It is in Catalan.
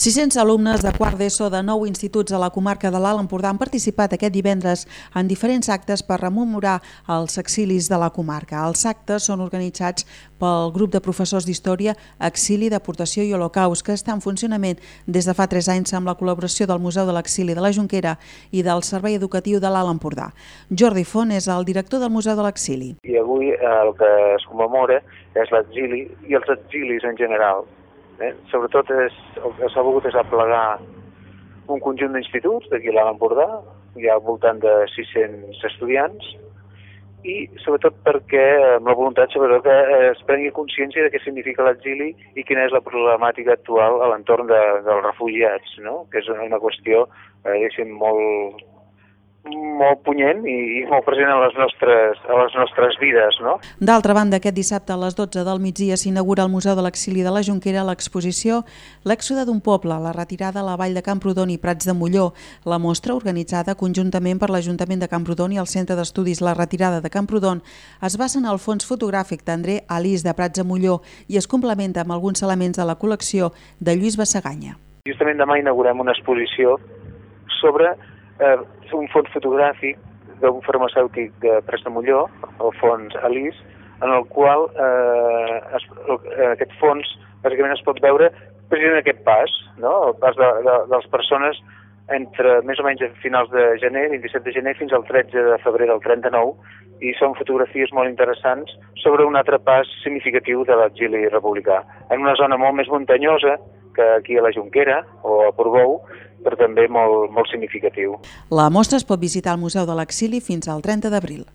600 alumnes de quart d'ESO de nou instituts a la comarca de l'Alt Empordà han participat aquest divendres en diferents actes per rememorar els exilis de la comarca. Els actes són organitzats pel grup de professors d'Història Exili, Deportació i Holocaust, que està en funcionament des de fa 3 anys amb la col·laboració del Museu de l'Exili de la Junquera i del Servei Educatiu de l'Alt Empordà. Jordi Font és el director del Museu de l'Exili. I avui el que es commemora és l'exili i els exilis en general Eh? Sobretot és, el que s'ha volgut és aplegar un conjunt d'instituts d'aquí a l'Alt Empordà, hi ha al voltant de 600 estudiants, i sobretot perquè amb la voluntat sobretot que es prengui consciència de què significa l'exili i quina és la problemàtica actual a l'entorn de, dels refugiats, no? que és una qüestió eh, molt, molt punyent i, i molt present a les nostres, a les nostres vides. No? D'altra banda, aquest dissabte a les 12 del migdia s'inaugura al Museu de l'Exili de la Junquera l'exposició L'èxode d'un poble, la retirada a la vall de Camprodon i Prats de Molló, la mostra organitzada conjuntament per l'Ajuntament de Camprodon i el Centre d'Estudis La Retirada de Camprodon es basa en el fons fotogràfic d'André Alís de Prats de Molló i es complementa amb alguns elements de la col·lecció de Lluís Bassaganya. Justament demà inaugurem una exposició sobre eh, un fons fotogràfic d'un farmacèutic de Prestamolló, el fons Alice, en el qual eh, es, aquest fons bàsicament es pot veure precisament aquest pas, no? el pas de, de, de les persones entre més o menys a finals de gener, 27 de gener, fins al 13 de febrer del 39, i són fotografies molt interessants sobre un altre pas significatiu de l'exili republicà. En una zona molt més muntanyosa que aquí a la Junquera o a Portbou, també molt, molt significatiu. La mostra es pot visitar al Museu de l'Exili fins al 30 d'abril.